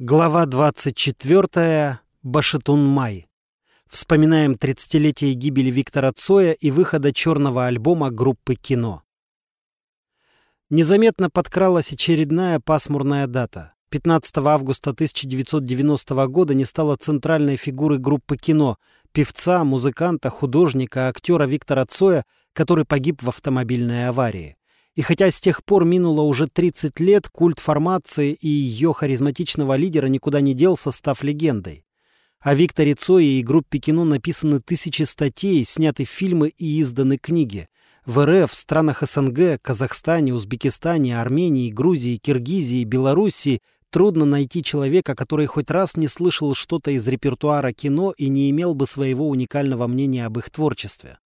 Глава 24. Башатун-Май. Вспоминаем 30-летие гибели Виктора Цоя и выхода черного альбома группы «Кино». Незаметно подкралась очередная пасмурная дата. 15 августа 1990 года не стало центральной фигуры группы «Кино», певца, музыканта, художника, актера Виктора Цоя, который погиб в автомобильной аварии. И хотя с тех пор минуло уже 30 лет, культ формации и ее харизматичного лидера никуда не делся, став легендой. О Викторе Цое и группе кино написаны тысячи статей, сняты фильмы и изданы книги. В РФ, странах СНГ, Казахстане, Узбекистане, Армении, Грузии, Киргизии, Белоруссии трудно найти человека, который хоть раз не слышал что-то из репертуара кино и не имел бы своего уникального мнения об их творчестве.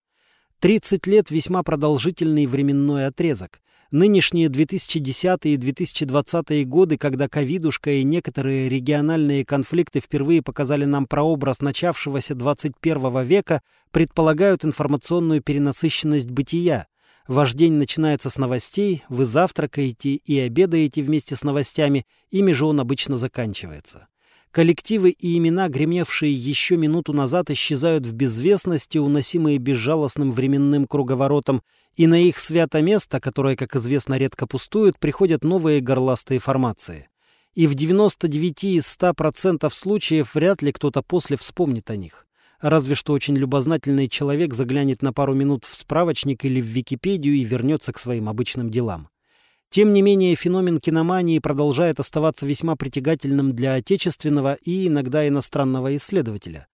30 лет – весьма продолжительный временной отрезок. Нынешние 2010 и 2020 годы, когда ковидушка и некоторые региональные конфликты впервые показали нам прообраз начавшегося 21 века, предполагают информационную перенасыщенность бытия. Ваш день начинается с новостей, вы завтракаете и обедаете вместе с новостями, ими же он обычно заканчивается. Коллективы и имена, гремевшие еще минуту назад, исчезают в безвестности, уносимые безжалостным временным круговоротом, и на их свято место, которое, как известно, редко пустует, приходят новые горластые формации. И в 99 из 100% случаев вряд ли кто-то после вспомнит о них. Разве что очень любознательный человек заглянет на пару минут в справочник или в Википедию и вернется к своим обычным делам. Тем не менее, феномен киномании продолжает оставаться весьма притягательным для отечественного и иногда иностранного исследователя.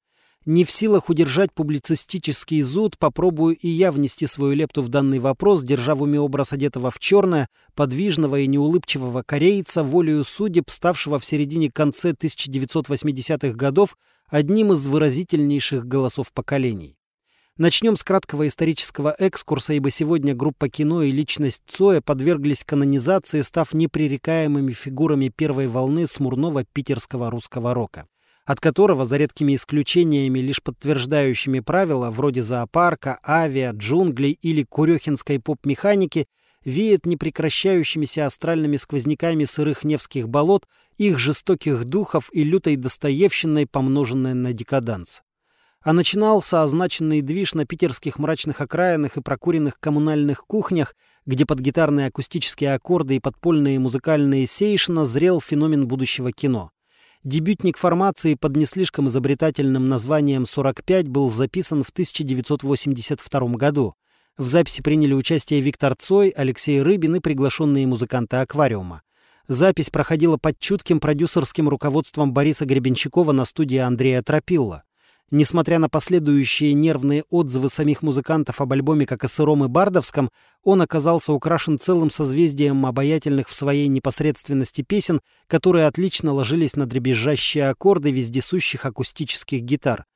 Не в силах удержать публицистический зуд, попробую и я внести свою лепту в данный вопрос, держа в уме образ одетого в черное, подвижного и неулыбчивого корейца, волею судеб, ставшего в середине-конце 1980-х годов одним из выразительнейших голосов поколений. Начнем с краткого исторического экскурса, ибо сегодня группа кино и личность Цоя подверглись канонизации, став непререкаемыми фигурами первой волны смурного питерского русского рока, от которого, за редкими исключениями, лишь подтверждающими правила, вроде зоопарка, авиа, джунглей или курехинской поп-механики, веет непрекращающимися астральными сквозняками сырых невских болот, их жестоких духов и лютой достоевщиной, помноженной на декаданс а начинался означенный движ на питерских мрачных окраинах и прокуренных коммунальных кухнях, где под гитарные акустические аккорды и подпольные музыкальные сейшна зрел феномен будущего кино. Дебютник формации под не слишком изобретательным названием «45» был записан в 1982 году. В записи приняли участие Виктор Цой, Алексей Рыбин и приглашенные музыканты «Аквариума». Запись проходила под чутким продюсерским руководством Бориса Гребенщикова на студии Андрея Тропилла. Несмотря на последующие нервные отзывы самих музыкантов об альбоме как о сыром и бардовском, он оказался украшен целым созвездием обаятельных в своей непосредственности песен, которые отлично ложились на дребезжащие аккорды вездесущих акустических гитар.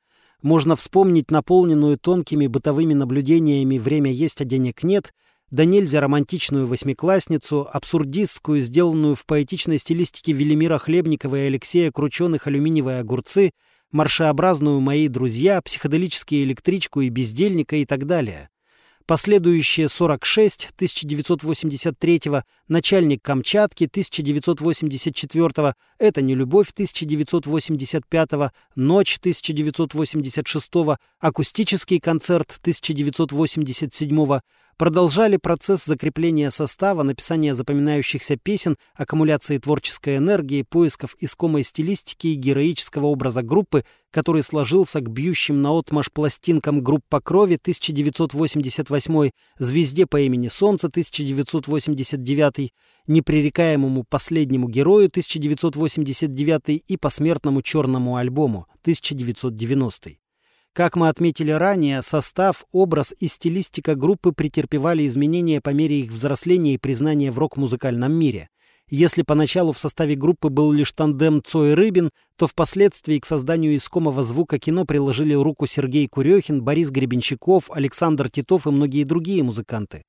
Можно вспомнить наполненную тонкими бытовыми наблюдениями «Время есть, а денег нет», да нельзя романтичную восьмиклассницу, абсурдистскую, сделанную в поэтичной стилистике Велимира Хлебникова и Алексея Крученых алюминиевые огурцы — маршеобразную «Мои друзья», психоделические «Электричку» и «Бездельника» и так далее. Последующие 46 1983 начальник Камчатки 1984 это не любовь 1985 ночь 1986 акустический концерт 1987 продолжали процесс закрепления состава, написания запоминающихся песен, аккумуляции творческой энергии, поисков искомой стилистики и героического образа группы, который сложился к бьющим наотмашь пластинкам группа крови 1988, звезде по имени Солнце 1989, непререкаемому последнему герою 1989 и посмертному черному альбому 1990. Как мы отметили ранее, состав, образ и стилистика группы претерпевали изменения по мере их взросления и признания в рок-музыкальном мире. Если поначалу в составе группы был лишь тандем Цой Рыбин, то впоследствии к созданию искомого звука кино приложили руку Сергей Курехин, Борис Гребенщиков, Александр Титов и многие другие музыканты.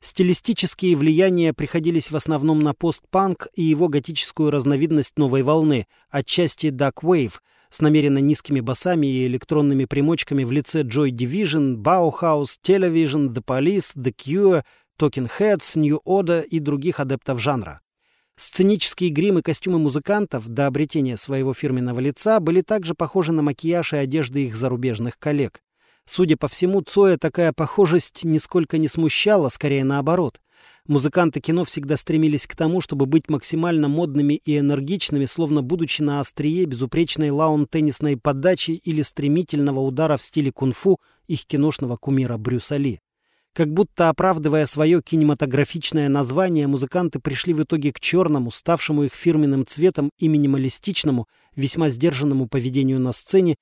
Стилистические влияния приходились в основном на постпанк и его готическую разновидность новой волны, отчасти Duck Wave — с намеренно низкими басами и электронными примочками в лице Joy Division, Bauhaus, Television, The Police, The Cure, Talking Heads, New Order и других адептов жанра. Сценические гримы и костюмы музыкантов до обретения своего фирменного лица были также похожи на макияж и одежды их зарубежных коллег. Судя по всему, Цоя такая похожесть нисколько не смущала, скорее наоборот. Музыканты кино всегда стремились к тому, чтобы быть максимально модными и энергичными, словно будучи на острие безупречной лаун-теннисной подачи или стремительного удара в стиле кунг-фу их киношного кумира Брюса Ли. Как будто оправдывая свое кинематографичное название, музыканты пришли в итоге к черному, ставшему их фирменным цветом и минималистичному, весьма сдержанному поведению на сцене,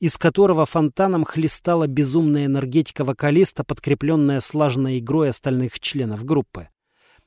из которого фонтаном хлестала безумная энергетика вокалиста, подкрепленная слаженной игрой остальных членов группы.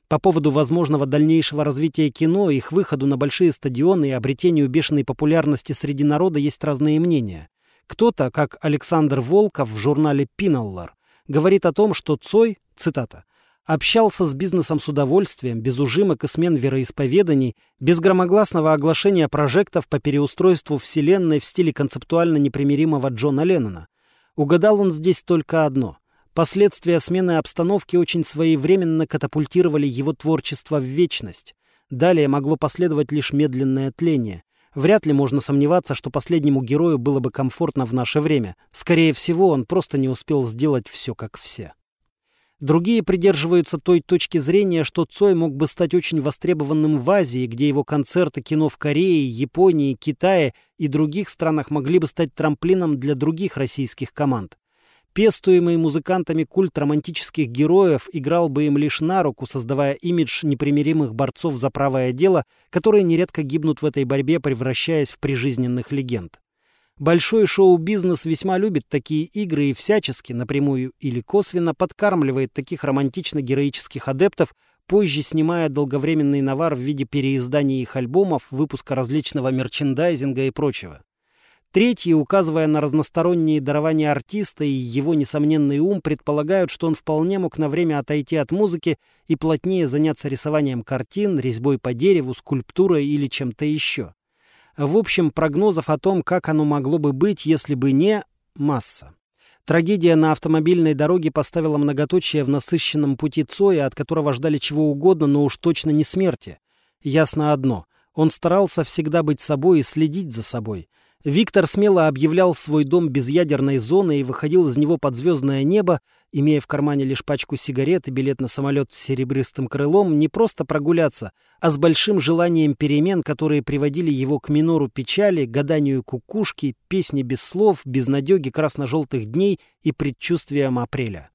По поводу возможного дальнейшего развития кино, их выходу на большие стадионы и обретению бешеной популярности среди народа есть разные мнения. Кто-то, как Александр Волков в журнале «Пиналлар», говорит о том, что Цой, цитата, общался с бизнесом с удовольствием, без ужимок и смен вероисповеданий, без громогласного оглашения прожектов по переустройству Вселенной в стиле концептуально непримиримого Джона Леннона. Угадал он здесь только одно. Последствия смены обстановки очень своевременно катапультировали его творчество в вечность. Далее могло последовать лишь медленное тление. Вряд ли можно сомневаться, что последнему герою было бы комфортно в наше время. Скорее всего, он просто не успел сделать все как все. Другие придерживаются той точки зрения, что Цой мог бы стать очень востребованным в Азии, где его концерты кино в Корее, Японии, Китае и других странах могли бы стать трамплином для других российских команд. Пестуемый музыкантами культ романтических героев играл бы им лишь на руку, создавая имидж непримиримых борцов за правое дело, которые нередко гибнут в этой борьбе, превращаясь в прижизненных легенд. Большой шоу-бизнес весьма любит такие игры и всячески, напрямую или косвенно, подкармливает таких романтично-героических адептов, позже снимая долговременный навар в виде переизданий их альбомов, выпуска различного мерчендайзинга и прочего. Третьи, указывая на разносторонние дарования артиста и его несомненный ум, предполагают, что он вполне мог на время отойти от музыки и плотнее заняться рисованием картин, резьбой по дереву, скульптурой или чем-то еще. В общем, прогнозов о том, как оно могло бы быть, если бы не масса. Трагедия на автомобильной дороге поставила многоточие в насыщенном пути Цоя, от которого ждали чего угодно, но уж точно не смерти. Ясно одно. Он старался всегда быть собой и следить за собой. Виктор смело объявлял свой дом безъядерной зоной и выходил из него под звездное небо, имея в кармане лишь пачку сигарет и билет на самолет с серебристым крылом, не просто прогуляться, а с большим желанием перемен, которые приводили его к минору печали, гаданию кукушки, песни без слов, безнадеги красно-желтых дней и предчувствием апреля.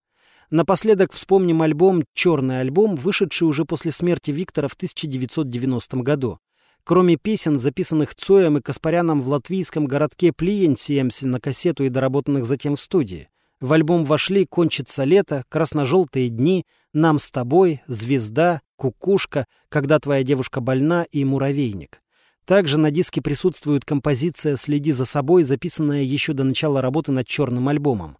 Напоследок вспомним альбом «Черный альбом», вышедший уже после смерти Виктора в 1990 году. Кроме песен, записанных Цоем и Каспаряном в латвийском городке Плиенсиемсе на кассету и доработанных затем в студии, в альбом вошли «Кончится лето», «Красно-желтые дни», «Нам с тобой», «Звезда», «Кукушка», «Когда твоя девушка больна» и «Муравейник». Также на диске присутствует композиция «Следи за собой», записанная еще до начала работы над черным альбомом.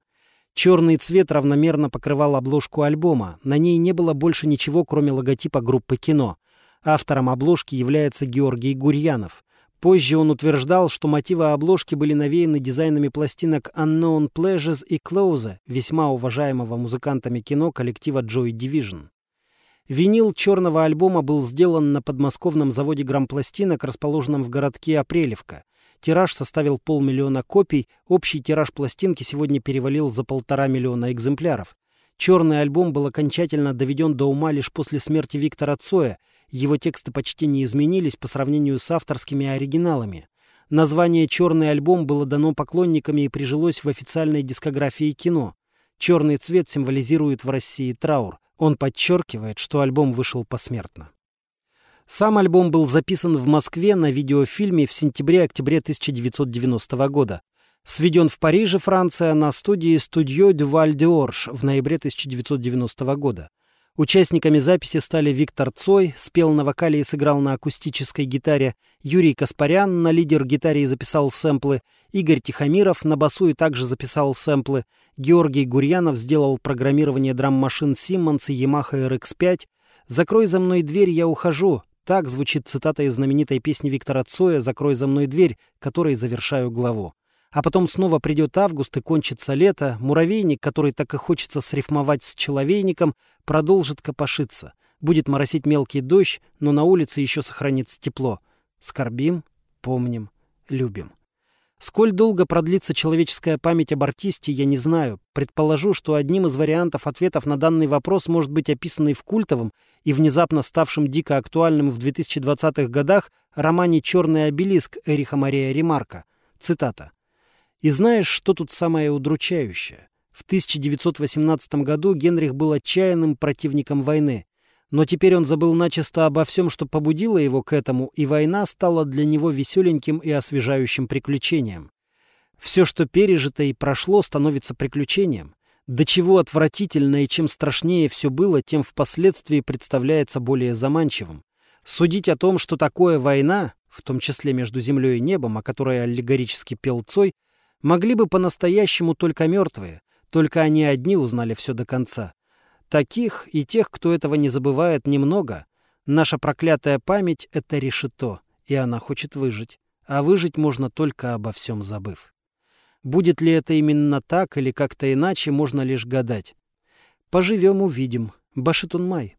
Черный цвет равномерно покрывал обложку альбома. На ней не было больше ничего, кроме логотипа группы кино. Автором обложки является Георгий Гурьянов. Позже он утверждал, что мотивы обложки были навеяны дизайнами пластинок Unknown Pleasures и Close, весьма уважаемого музыкантами кино коллектива Joy Division. Винил черного альбома был сделан на подмосковном заводе грампластинок, расположенном в городке Апрелевка. Тираж составил полмиллиона копий, общий тираж пластинки сегодня перевалил за полтора миллиона экземпляров. Черный альбом был окончательно доведен до ума лишь после смерти Виктора Цоя. Его тексты почти не изменились по сравнению с авторскими оригиналами. Название «Черный альбом» было дано поклонниками и прижилось в официальной дискографии кино. Черный цвет символизирует в России траур. Он подчеркивает, что альбом вышел посмертно. Сам альбом был записан в Москве на видеофильме в сентябре-октябре 1990 года. Сведен в Париже, Франция, на студии «Студио Дюваль де Орш» в ноябре 1990 года. Участниками записи стали Виктор Цой, спел на вокале и сыграл на акустической гитаре, Юрий Каспарян на лидер-гитаре и записал сэмплы, Игорь Тихомиров на басу и также записал сэмплы, Георгий Гурьянов сделал программирование драм-машин Simmons и Yamaha RX-5, «Закрой за мной дверь, я ухожу», так звучит цитата из знаменитой песни Виктора Цоя «Закрой за мной дверь», которой завершаю главу. А потом снова придет август и кончится лето, муравейник, который так и хочется срифмовать с человейником, продолжит копошиться. Будет моросить мелкий дождь, но на улице еще сохранится тепло. Скорбим, помним, любим. Сколь долго продлится человеческая память об артисте, я не знаю. Предположу, что одним из вариантов ответов на данный вопрос может быть описанный в культовом и внезапно ставшем дико актуальным в 2020-х годах романе «Черный обелиск» Эриха Мария Ремарка. Цитата. «И знаешь, что тут самое удручающее? В 1918 году Генрих был отчаянным противником войны. Но теперь он забыл начисто обо всем, что побудило его к этому, и война стала для него веселеньким и освежающим приключением. Все, что пережито и прошло, становится приключением. До чего отвратительно и чем страшнее все было, тем впоследствии представляется более заманчивым. Судить о том, что такое война, в том числе между землей и небом, о которой аллегорически пел Цой, могли бы по-настоящему только мертвые, только они одни узнали все до конца. Таких и тех, кто этого не забывает, немного. Наша проклятая память — это решето, и она хочет выжить. А выжить можно только обо всем забыв. Будет ли это именно так или как-то иначе, можно лишь гадать. Поживем — увидим. Башитун Май.